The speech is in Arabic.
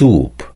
السوق.